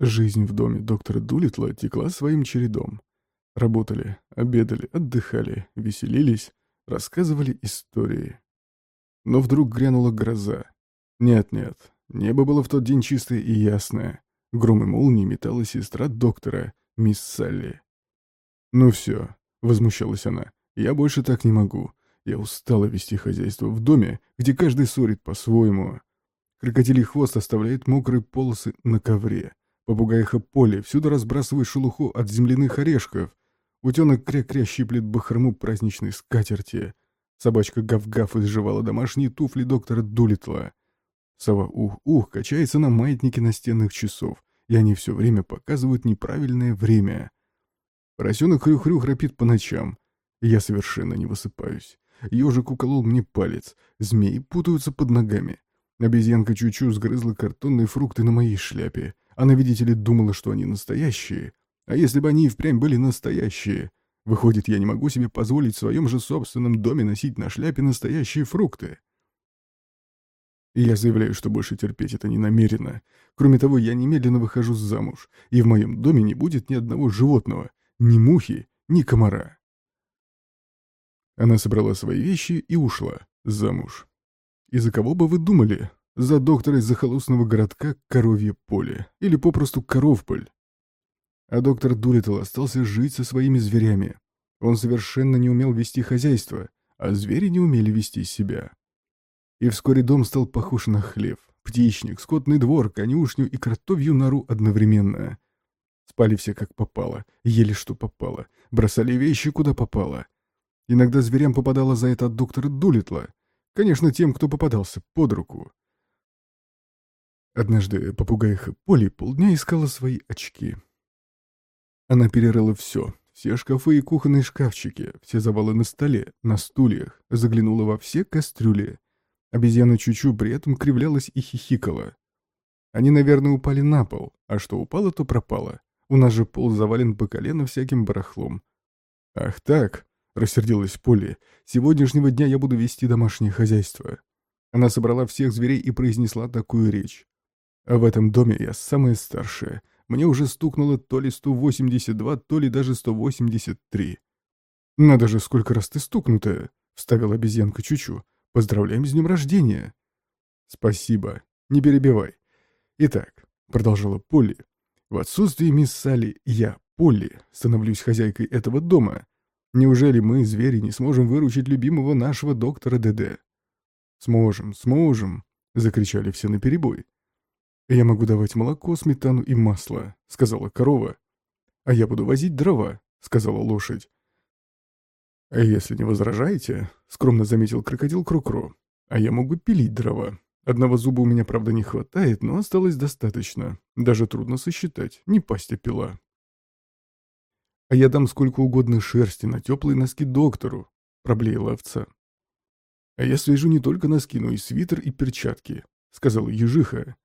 Жизнь в доме доктора Дулитла текла своим чередом. Работали, обедали, отдыхали, веселились, рассказывали истории. Но вдруг грянула гроза. Нет-нет, небо было в тот день чистое и ясное. Гром и молнии метала сестра доктора, мисс Салли. «Ну все», — возмущалась она, — «я больше так не могу. Я устала вести хозяйство в доме, где каждый ссорит по-своему. Крокодилий хвост оставляет мокрые полосы на ковре. Попугаиха поле всюду разбрасывает шелуху от земляных орешков. Утенок кря-кря щиплет бахрому праздничной скатерти. Собачка гав-гав изживала домашние туфли доктора Дулитла. Сова ух-ух качается на маятнике настенных часов, и они все время показывают неправильное время. Поросенок хрю-хрю храпит по ночам, я совершенно не высыпаюсь. Ежик уколол мне палец, змеи путаются под ногами. Обезьянка Чучу сгрызла картонные фрукты на моей шляпе. Она, видите ли, думала, что они настоящие. А если бы они и впрямь были настоящие? Выходит, я не могу себе позволить в своем же собственном доме носить на шляпе настоящие фрукты. И я заявляю, что больше терпеть это не намерено. Кроме того, я немедленно выхожу замуж, и в моем доме не будет ни одного животного, ни мухи, ни комара. Она собрала свои вещи и ушла замуж. И за кого бы вы думали? За доктора из захолустного городка Коровье поле, или попросту Коровполь. А доктор Дулитл остался жить со своими зверями. Он совершенно не умел вести хозяйство, а звери не умели вести себя. И вскоре дом стал похож на хлев, птичник, скотный двор, конюшню и кротовью нору одновременно. Спали все как попало, ели что попало, бросали вещи куда попало — Иногда зверям попадало за это от доктора Дулитла. Конечно, тем, кто попадался под руку. Однажды попугайха Поли полдня искала свои очки. Она перерыла все, все шкафы и кухонные шкафчики, все завалы на столе, на стульях, заглянула во все кастрюли. Обезьяна Чучу при этом кривлялась и хихикала. Они, наверное, упали на пол, а что упало, то пропало. У нас же пол завален по колено всяким барахлом. Ах так, — рассердилась Полли. «Сегодняшнего дня я буду вести домашнее хозяйство». Она собрала всех зверей и произнесла такую речь. «А в этом доме я самая старшая. Мне уже стукнуло то ли 182, то ли даже 183». «Надо же, сколько раз ты стукнутая!» — вставила обезьянка Чучу. «Поздравляем с днем рождения!» «Спасибо. Не перебивай. Итак», — продолжала Полли, — «в отсутствие мисс Салли я, Полли, становлюсь хозяйкой этого дома». Неужели мы, звери, не сможем выручить любимого нашего доктора ДД? Сможем, сможем, закричали все наперебой. Я могу давать молоко, сметану и масло, сказала корова. А я буду возить дрова, сказала лошадь. А если не возражаете, скромно заметил крокодил Крукро, а я могу пилить дрова. Одного зуба у меня, правда, не хватает, но осталось достаточно. Даже трудно сосчитать, не пасть, а пила. А я дам сколько угодно шерсти на теплые носки доктору, проблеяла овца. А я свяжу не только носки, но и свитер и перчатки, сказала ежиха.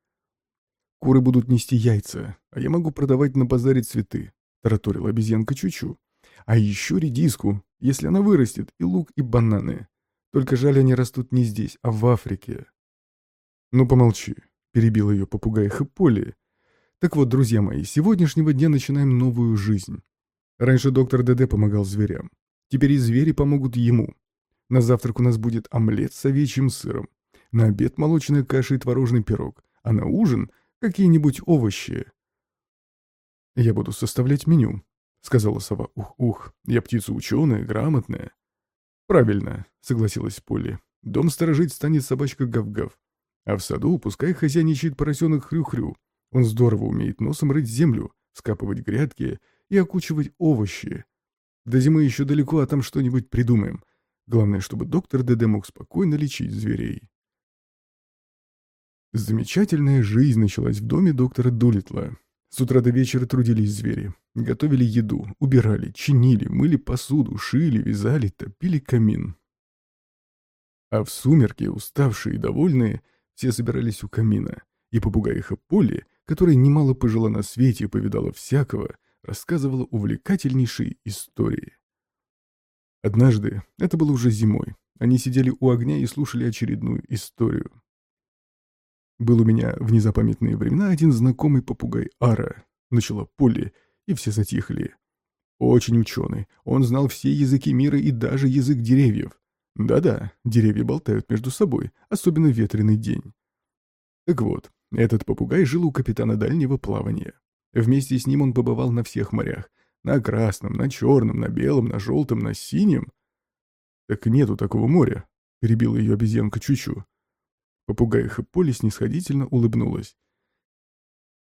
Куры будут нести яйца, а я могу продавать на базаре цветы, тараторила обезьянка Чучу. А еще редиску, если она вырастет, и лук, и бананы. Только жаль, они растут не здесь, а в Африке. Ну помолчи, перебила ее попугай Хэполи. Так вот, друзья мои, с сегодняшнего дня начинаем новую жизнь. Раньше доктор ДД помогал зверям. Теперь и звери помогут ему. На завтрак у нас будет омлет с овечьим сыром. На обед молочная каша и творожный пирог. А на ужин какие-нибудь овощи. «Я буду составлять меню», — сказала сова. «Ух-ух, я птица ученая, грамотная». «Правильно», — согласилась Полли. «Дом сторожить станет собачка Гав-Гав. А в саду пускай хозяйничает поросенок Хрю-Хрю. Он здорово умеет носом рыть землю, скапывать грядки и окучивать овощи. До зимы еще далеко, а там что-нибудь придумаем. Главное, чтобы доктор ДД мог спокойно лечить зверей. Замечательная жизнь началась в доме доктора Дулитла. С утра до вечера трудились звери. Готовили еду, убирали, чинили, мыли посуду, шили, вязали, топили камин. А в сумерки, уставшие и довольные, все собирались у камина. И попугаиха Полли, которая немало пожила на свете и повидала всякого, рассказывала увлекательнейшие истории. Однажды, это было уже зимой, они сидели у огня и слушали очередную историю. Был у меня в незапамятные времена один знакомый попугай Ара. Начала Полли, и все затихли. Очень ученый. Он знал все языки мира и даже язык деревьев. Да-да, деревья болтают между собой, особенно в ветреный день. Так вот, этот попугай жил у капитана дальнего плавания. Вместе с ним он побывал на всех морях. На красном, на черном, на белом, на желтом, на синем. Так нету такого моря, перебила ее обезьянка Чучу. Попугай Хэпполи снисходительно улыбнулась.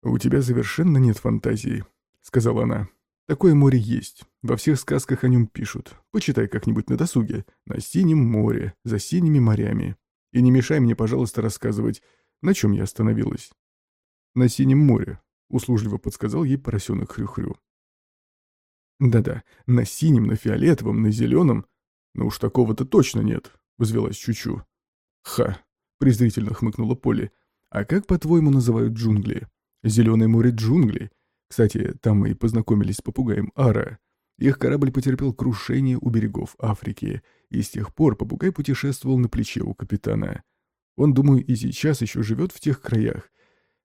«У тебя совершенно нет фантазии», — сказала она. «Такое море есть. Во всех сказках о нем пишут. Почитай как-нибудь на досуге. На синем море, за синими морями. И не мешай мне, пожалуйста, рассказывать, на чем я остановилась». «На синем море», — услужливо подсказал ей поросенок Хрю-Хрю. «Да-да, на синем, на фиолетовом, на зеленом. Ну уж такого-то точно нет», — взвелась Чучу. «Ха!» — презрительно хмыкнула Полли. «А как, по-твоему, называют джунгли? Зеленое море джунглей. Кстати, там мы и познакомились с попугаем Ара. Их корабль потерпел крушение у берегов Африки, и с тех пор попугай путешествовал на плече у капитана. Он, думаю, и сейчас еще живет в тех краях.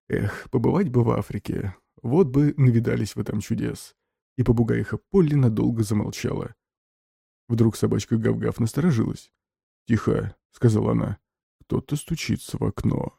Эх, побывать бы в Африке. Вот бы навидались в этом чудес и попугаиха Полли надолго замолчала. Вдруг собачка Гав-Гав насторожилась. «Тихо», — сказала она, — «кто-то стучится в окно».